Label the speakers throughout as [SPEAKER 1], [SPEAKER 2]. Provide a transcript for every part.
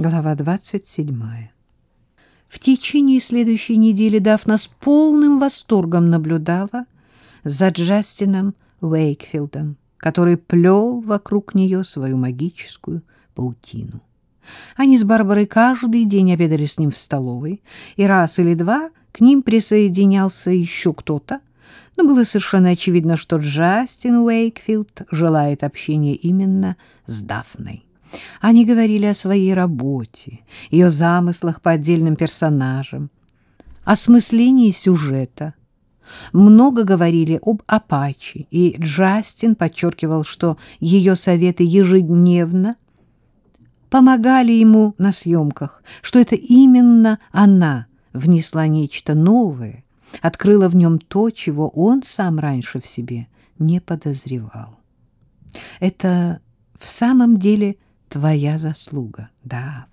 [SPEAKER 1] Глава 27. В течение следующей недели Дафна с полным восторгом наблюдала за Джастином Уэйкфилдом, который плел вокруг нее свою магическую паутину. Они с Барбарой каждый день обедали с ним в столовой, и раз или два к ним присоединялся еще кто-то, но было совершенно очевидно, что Джастин Уэйкфилд желает общения именно с Дафной. Они говорили о своей работе, ее замыслах по отдельным персонажам, о смыслении сюжета. Много говорили об Апачи, и Джастин подчеркивал, что ее советы ежедневно помогали ему на съемках, что это именно она внесла нечто новое, открыла в нем то, чего он сам раньше в себе не подозревал. Это в самом деле – твоя заслуга, да.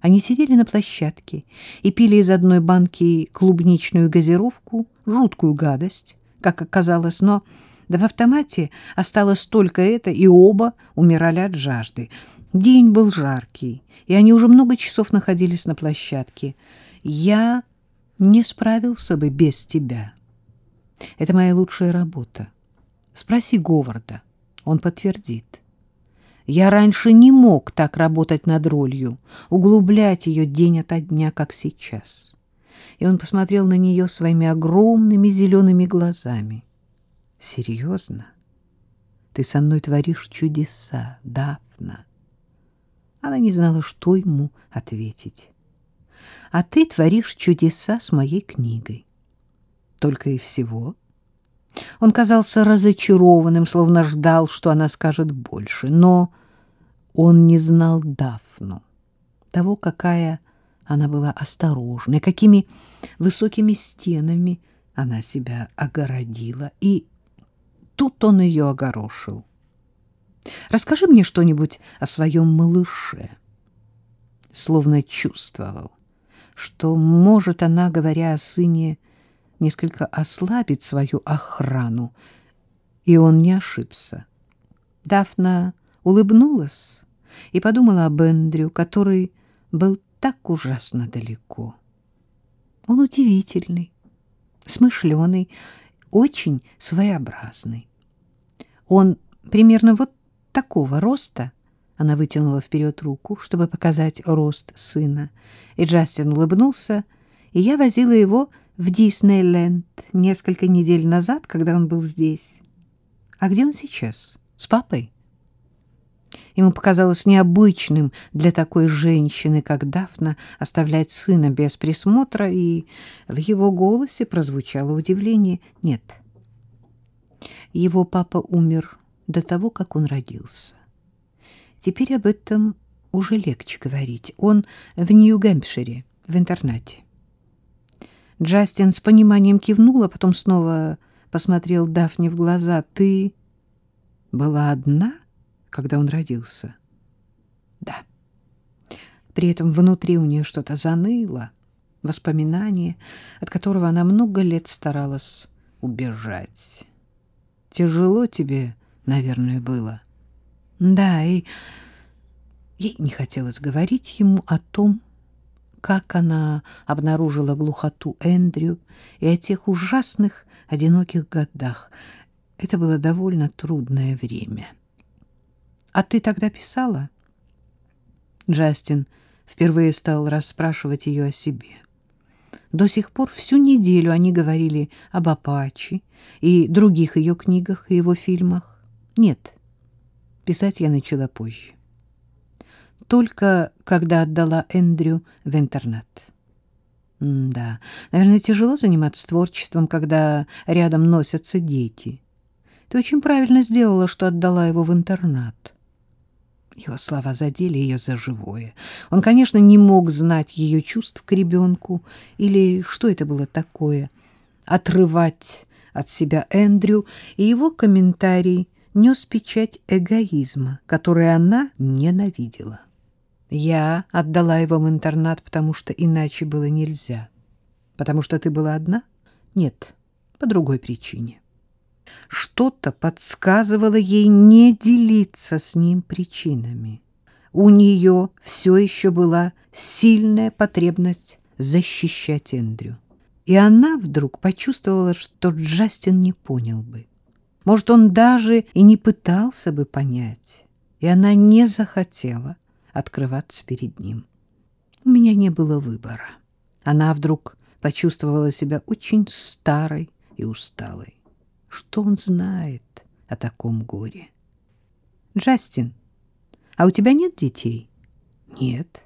[SPEAKER 1] Они сидели на площадке и пили из одной банки клубничную газировку, жуткую гадость, как оказалось, но да в автомате осталось только это, и оба умирали от жажды. День был жаркий, и они уже много часов находились на площадке. Я не справился бы без тебя. Это моя лучшая работа. Спроси Говарда, он подтвердит. Я раньше не мог так работать над ролью, углублять ее день ото дня, как сейчас. И он посмотрел на нее своими огромными зелеными глазами. Серьезно? Ты со мной творишь чудеса, Дафна. Она не знала, что ему ответить. А ты творишь чудеса с моей книгой. Только и всего. Он казался разочарованным, словно ждал, что она скажет больше. Но он не знал Дафну, того, какая она была осторожной, какими высокими стенами она себя огородила. И тут он ее огорошил. «Расскажи мне что-нибудь о своем малыше». Словно чувствовал, что может она, говоря о сыне, несколько ослабить свою охрану, и он не ошибся. Дафна улыбнулась и подумала об Эндрю, который был так ужасно далеко. Он удивительный, смышленый, очень своеобразный. Он примерно вот такого роста, она вытянула вперед руку, чтобы показать рост сына, и Джастин улыбнулся, и я возила его в Диснейленд несколько недель назад, когда он был здесь. А где он сейчас? С папой? Ему показалось необычным для такой женщины, как Дафна, оставлять сына без присмотра, и в его голосе прозвучало удивление. Нет, его папа умер до того, как он родился. Теперь об этом уже легче говорить. Он в Нью-Гэмпшире, в интернате. Джастин с пониманием кивнул, а потом снова посмотрел Дафне в глаза. «Ты была одна, когда он родился?» «Да». При этом внутри у нее что-то заныло, воспоминание, от которого она много лет старалась убежать. «Тяжело тебе, наверное, было?» «Да, и ей не хотелось говорить ему о том, как она обнаружила глухоту Эндрю и о тех ужасных одиноких годах. Это было довольно трудное время. «А ты тогда писала?» Джастин впервые стал расспрашивать ее о себе. До сих пор всю неделю они говорили об Апачи и других ее книгах и его фильмах. Нет, писать я начала позже только когда отдала Эндрю в интернат. М да, наверное, тяжело заниматься творчеством, когда рядом носятся дети. Ты очень правильно сделала, что отдала его в интернат. Его слова задели ее за живое. Он, конечно, не мог знать ее чувств к ребенку, или что это было такое — отрывать от себя Эндрю, и его комментарий нес печать эгоизма, который она ненавидела. Я отдала его в интернат, потому что иначе было нельзя. Потому что ты была одна? Нет, по другой причине. Что-то подсказывало ей не делиться с ним причинами. у нее все еще была сильная потребность защищать Эндрю. И она вдруг почувствовала, что Джастин не понял бы. Может, он даже и не пытался бы понять. И она не захотела открываться перед ним. У меня не было выбора. Она вдруг почувствовала себя очень старой и усталой. Что он знает о таком горе? Джастин, а у тебя нет детей? Нет.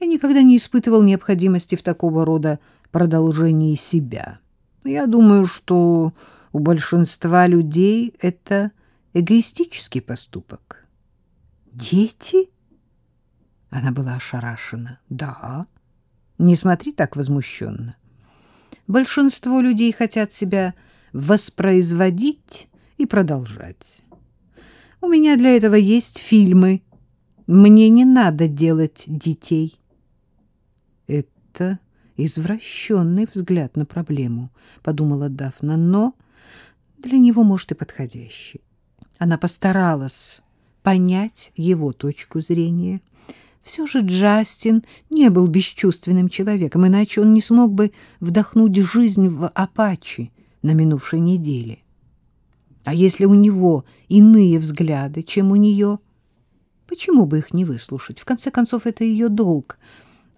[SPEAKER 1] Я никогда не испытывал необходимости в такого рода продолжении себя. Я думаю, что у большинства людей это эгоистический поступок. Дети? Она была ошарашена. Да. Не смотри так возмущенно. Большинство людей хотят себя воспроизводить и продолжать. У меня для этого есть фильмы. Мне не надо делать детей. Это извращенный взгляд на проблему, подумала Дафна, но для него, может, и подходящий. Она постаралась понять его точку зрения. Все же Джастин не был бесчувственным человеком, иначе он не смог бы вдохнуть жизнь в Апачи на минувшей неделе. А если у него иные взгляды, чем у нее, почему бы их не выслушать? В конце концов, это ее долг.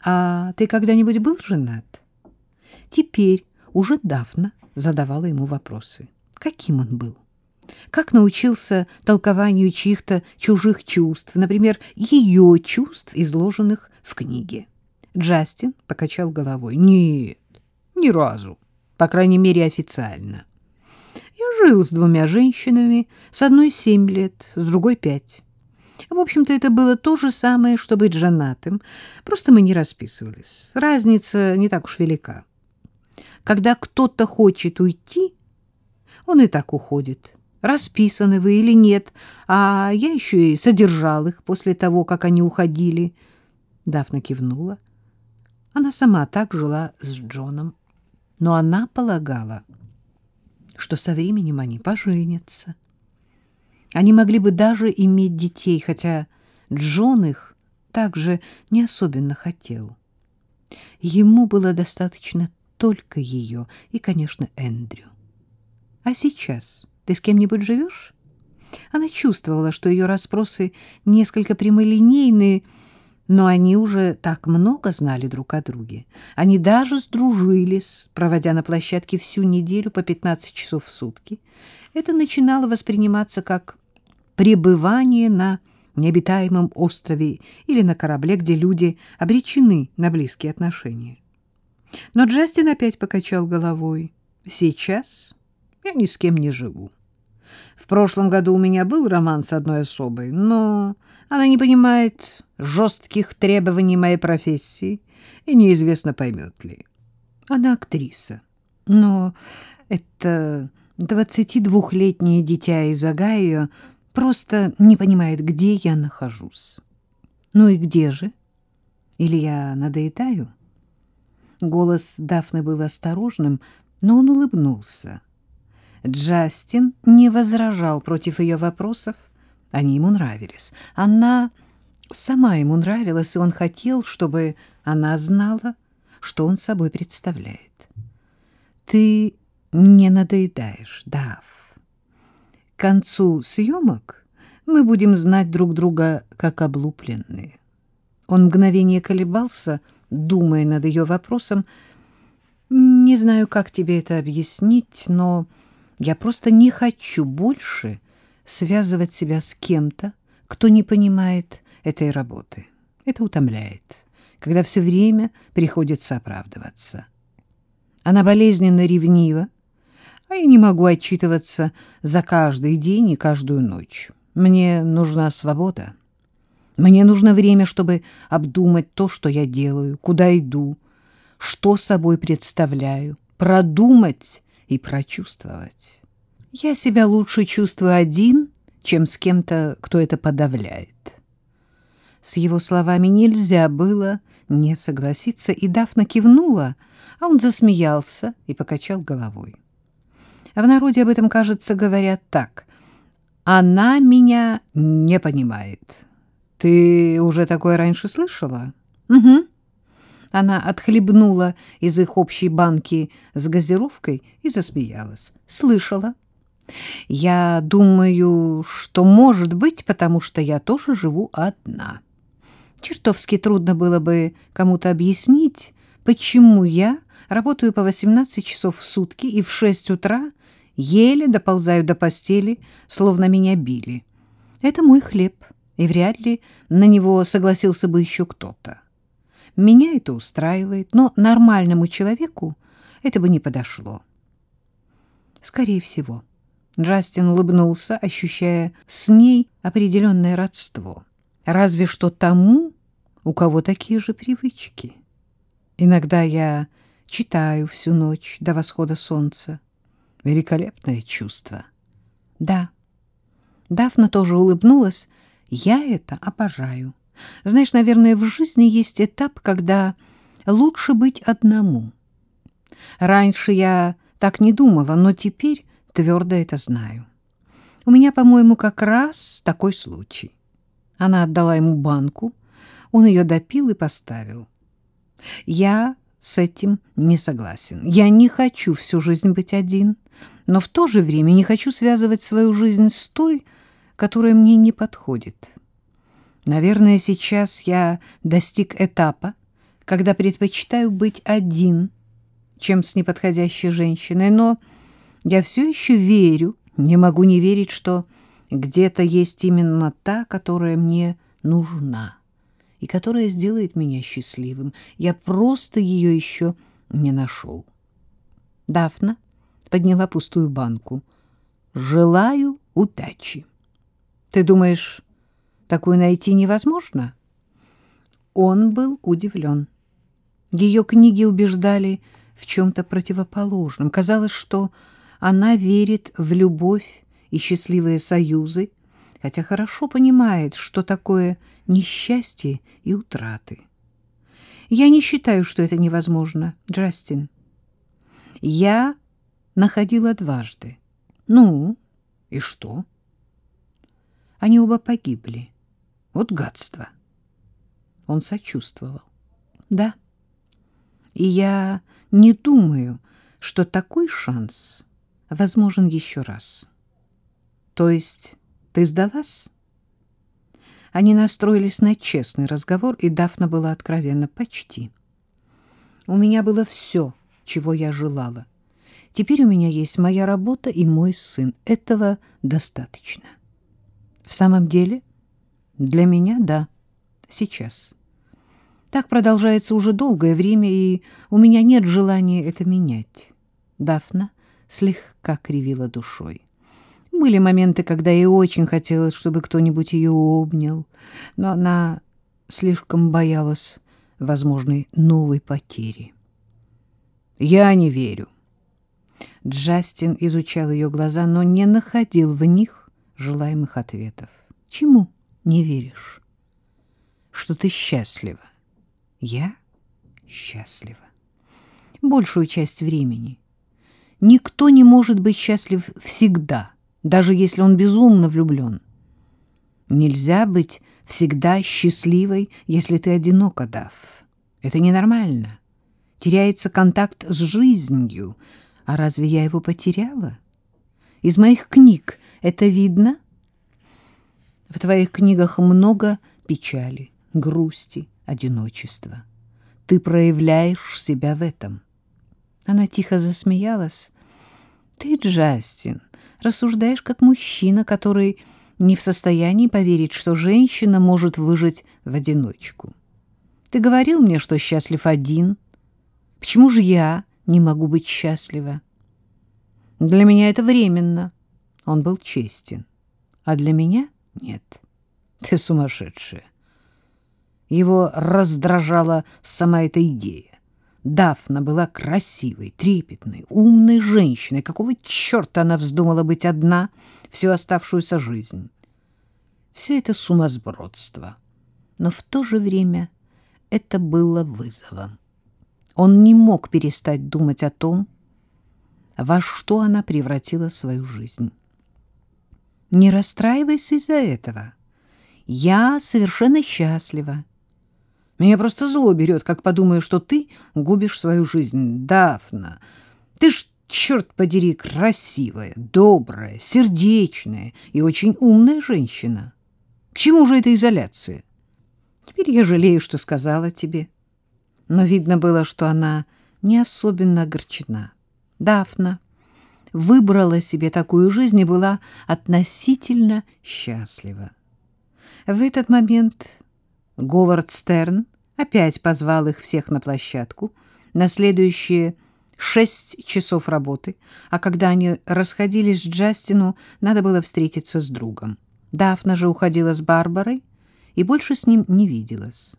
[SPEAKER 1] А ты когда-нибудь был женат? Теперь уже Дафна задавала ему вопросы. Каким он был? Как научился толкованию чьих-то чужих чувств, например, ее чувств, изложенных в книге? Джастин покачал головой. Нет, ни разу. По крайней мере, официально. Я жил с двумя женщинами, с одной семь лет, с другой пять. В общем-то, это было то же самое, что быть женатым, просто мы не расписывались. Разница не так уж велика. Когда кто-то хочет уйти, он и так уходит. Расписаны вы или нет, а я еще и содержал их после того, как они уходили. Дафна кивнула. Она сама так жила с Джоном, но она полагала, что со временем они поженятся. Они могли бы даже иметь детей, хотя Джон их также не особенно хотел. Ему было достаточно только ее и, конечно, Эндрю. А сейчас ты с кем-нибудь живешь? Она чувствовала, что ее расспросы несколько прямолинейные, но они уже так много знали друг о друге. Они даже сдружились, проводя на площадке всю неделю по 15 часов в сутки. Это начинало восприниматься как пребывание на необитаемом острове или на корабле, где люди обречены на близкие отношения. Но Джастин опять покачал головой. «Сейчас я ни с кем не живу. В прошлом году у меня был роман с одной особой, но она не понимает жестких требований моей профессии и неизвестно, поймет ли. Она актриса, но это двадцатидвухлетнее дитя из Огайо просто не понимает, где я нахожусь. Ну и где же? Или я надоедаю? Голос Дафны был осторожным, но он улыбнулся. Джастин не возражал против ее вопросов. Они ему нравились. Она сама ему нравилась, и он хотел, чтобы она знала, что он собой представляет. «Ты не надоедаешь, Дав. К концу съемок мы будем знать друг друга как облупленные». Он мгновение колебался, думая над ее вопросом. «Не знаю, как тебе это объяснить, но...» Я просто не хочу больше связывать себя с кем-то, кто не понимает этой работы. Это утомляет, когда все время приходится оправдываться. Она болезненно ревнива, а я не могу отчитываться за каждый день и каждую ночь. Мне нужна свобода. Мне нужно время, чтобы обдумать то, что я делаю, куда иду, что собой представляю, продумать и прочувствовать. Я себя лучше чувствую один, чем с кем-то, кто это подавляет. С его словами нельзя было не согласиться, и Дафна кивнула, а он засмеялся и покачал головой. В народе об этом, кажется, говорят так. «Она меня не понимает». Ты уже такое раньше слышала? Угу. Она отхлебнула из их общей банки с газировкой и засмеялась. Слышала. Я думаю, что может быть, потому что я тоже живу одна. Чертовски трудно было бы кому-то объяснить, почему я работаю по 18 часов в сутки и в 6 утра еле доползаю до постели, словно меня били. Это мой хлеб, и вряд ли на него согласился бы еще кто-то. Меня это устраивает, но нормальному человеку это бы не подошло. Скорее всего. Джастин улыбнулся, ощущая с ней определенное родство. Разве что тому, у кого такие же привычки. Иногда я читаю всю ночь до восхода солнца. Великолепное чувство. Да. Дафна тоже улыбнулась. Я это обожаю. Знаешь, наверное, в жизни есть этап, когда лучше быть одному. Раньше я так не думала, но теперь твердо это знаю. У меня, по-моему, как раз такой случай. Она отдала ему банку, он ее допил и поставил. Я с этим не согласен. Я не хочу всю жизнь быть один, но в то же время не хочу связывать свою жизнь с той, которая мне не подходит. Наверное, сейчас я достиг этапа, когда предпочитаю быть один, чем с неподходящей женщиной, но я все еще верю, не могу не верить, что где-то есть именно та, которая мне нужна и которая сделает меня счастливым. Я просто ее еще не нашел. Дафна подняла пустую банку. «Желаю удачи». «Ты думаешь, такую найти невозможно?» Он был удивлен. Ее книги убеждали в чем-то противоположном. Казалось, что она верит в любовь и счастливые союзы, хотя хорошо понимает, что такое несчастье и утраты. Я не считаю, что это невозможно, Джастин. Я находила дважды. Ну, и что? Они оба погибли. Вот гадство. Он сочувствовал. Да. И я не думаю, что такой шанс возможен еще раз. То есть ты сдалась? Они настроились на честный разговор, и Дафна была откровенна почти. У меня было все, чего я желала. Теперь у меня есть моя работа и мой сын. Этого достаточно. В самом деле, для меня — да, сейчас. Так продолжается уже долгое время, и у меня нет желания это менять. Дафна слегка кривила душой. Были моменты, когда ей очень хотелось, чтобы кто-нибудь ее обнял, но она слишком боялась возможной новой потери. «Я не верю». Джастин изучал ее глаза, но не находил в них желаемых ответов. «Чему не веришь?» «Что ты счастлива». «Я счастлива. Большую часть времени». Никто не может быть счастлив всегда, даже если он безумно влюблен. Нельзя быть всегда счастливой, если ты одинока, Дав. Это ненормально. Теряется контакт с жизнью. А разве я его потеряла? Из моих книг это видно? В твоих книгах много печали, грусти, одиночества. Ты проявляешь себя в этом. Она тихо засмеялась. «Ты, Джастин, рассуждаешь как мужчина, который не в состоянии поверить, что женщина может выжить в одиночку. Ты говорил мне, что счастлив один. Почему же я не могу быть счастлива? Для меня это временно». Он был честен. А для меня нет. Ты сумасшедшая. Его раздражала сама эта идея. Дафна была красивой, трепетной, умной женщиной. Какого черта она вздумала быть одна всю оставшуюся жизнь? Все это сумасбродство. Но в то же время это было вызовом. Он не мог перестать думать о том, во что она превратила свою жизнь. Не расстраивайся из-за этого. Я совершенно счастлива. Меня просто зло берет, как подумаю, что ты губишь свою жизнь. Дафна, ты ж, черт подери, красивая, добрая, сердечная и очень умная женщина. К чему же эта изоляция? Теперь я жалею, что сказала тебе. Но видно было, что она не особенно огорчена. Дафна выбрала себе такую жизнь и была относительно счастлива. В этот момент Говард Стерн опять позвал их всех на площадку на следующие шесть часов работы, а когда они расходились с Джастину, надо было встретиться с другом. Дафна же уходила с Барбарой и больше с ним не виделась.